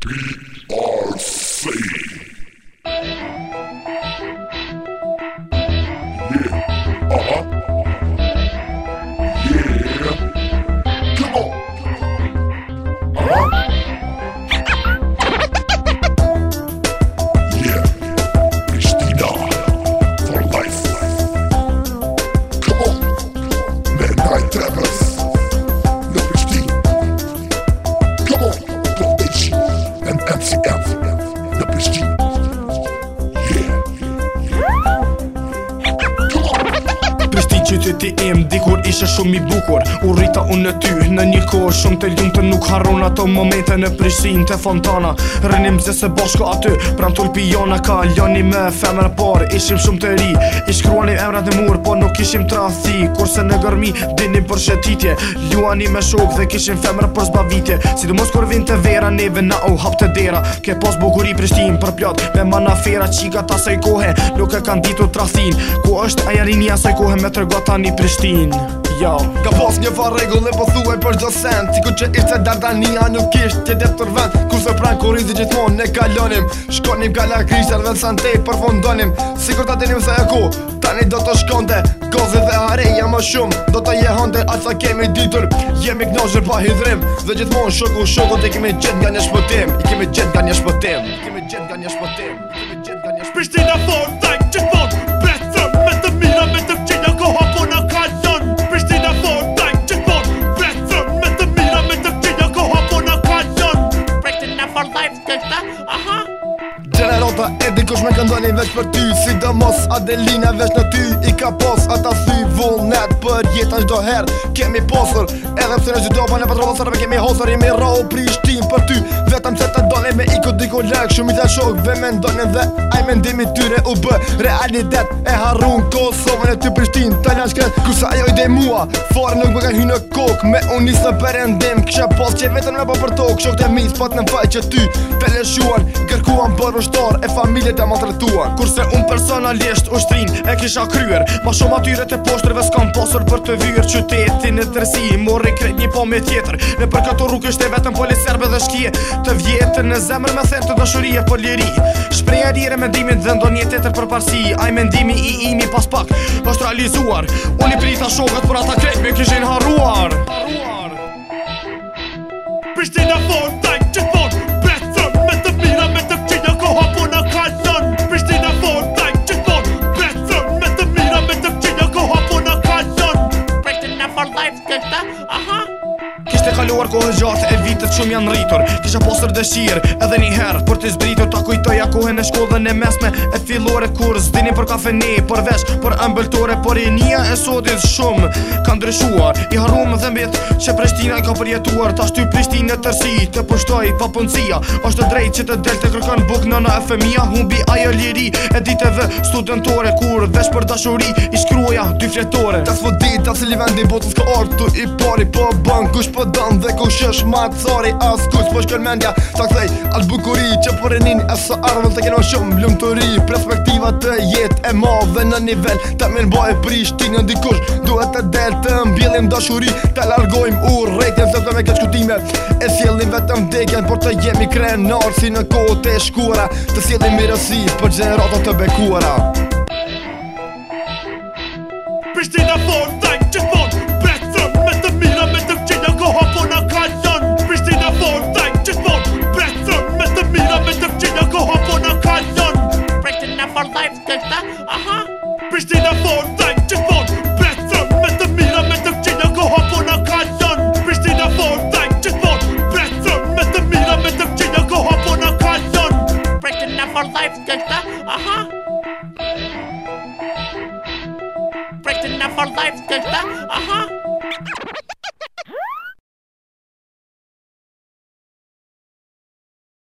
DRC. Yeah. The WSG qyteti im dikur ishe shumë i bukur u rrita unë në ty në një kohë shumë të ljumë të nuk harron ato momente në prishin të fontana rënim zë se bashku aty pram tulpi jona ka ljoni me femër por ishim shumë të ri i shkruani emrat në mur por nuk ishim tradhti kurse në gërmi dinim për shetitje ljuani me shok dhe kishim femër për zbavitje si du mos kur vinte të vera neve na u hap të dera ke pas bukuri prishin për plot me manafera fera qika kohe nuk e kan ditur të ku është ajarinia se kohe me tërgo ta një Prishtin Ja. Jo. Ka pas një fa regull e po thuaj për gjo sen Cikur që ishte dardania nuk ishte tje deptur vend Ku se pran kurizit izi gjithmon ne kalonim Shkonim kala krishtar dhe sante santej përfondonim Sikur ta dinim se e ku tani do të shkonte Gozi dhe areja më shumë do të jehonte Atë sa kemi ditur jemi knoshër pa hidrim Dhe gjithmon shoku shoku të kemi gjith nga një shpëtim I kemi gjithë nga një shpëtim I kemi gjithë nga një shpëtim I kemi gjith nga një shpëtim Kush me këndoni veç për ty Si dë mos Adelina veç në ty I ka pos ata sy vullnet Për jetë në gjdo her kemi posër Edhe pse në gjdo pa në patrova sërve kemi hosër Jemi rohë prishtin për ty Vetëm se të doni me iku diku lëk Shumit e shok ve me ndoni dhe Aj me ndimi tyre u bë Realitet e harun Kosovën e ty prishtin Ta një shkret kusa ajo i dhe mua farë nuk me kanë hy në kok Me unisë në përendim Kështë pos që vetën me po për tok Shok të mis në ty kërkuan për rështor E familje të Kurse unë personalisht ushtrin e kisha kryer Ma shumë atyre të poshtrëve s'kam posër për të vyrë Qytetin e tërsi i mori kret një po me tjetër Në për këto rrug është e vetën poli serbe dhe shkje Të vjetër në zemër me thërë të dëshurije po liri Shpreja rire mendimin dhe ndon një tjetër për parsi Aj mendimi i imi pas pak është realizuar Unë i prita shokët për ata kret me k Kishe kaluar kohë gjatë e vitët shumë janë rritur Kisha posër dëshirë edhe një herë për të zbritur Ta kujtoja kohën e shkollën e mesme e fillore kur Zdini për kafeni, për vesh, për ambëltore Por i nia e sotit shumë kanë ndryshuar I harumë dhe mbitë që Prishtina i ka përjetuar Ta shtu Prishtin e tërsi të pushtoj pa punësia është drejt që të del të kërkan buk në në FMI Humbi ajo liri e diteve studentore kur Vesh për dashuri i shkruaja shkrim qëtore Ta s'po dit, ta cili vendin po ka orë Tu i pari po ban, kush po dan dhe kush është ma të As kus po shkër mendja, ta kthej Al bukuri që po rënin e së arvën të keno shumë Lëm të ri, perspektiva të jet e ma dhe në nivel Ta mirë ba e prish, në dikush Duhet të del të mbjellim dashuri Ta largojm u rejtjen se të me këtë shkutime E sjellim vetëm degen, por të jemi krenar Si në kote e shkura, të sjellim mirësi Për gjeneratat të bekuara Christina Ford, like just want better. Methamina, methamina, go hop on a canyon. Everything I like just want better. Methamina, methamina, go hop on a canyon. Everything uh-huh. I life, gangsta, uh huh. Everything I enough for life, Krishna. Uh huh.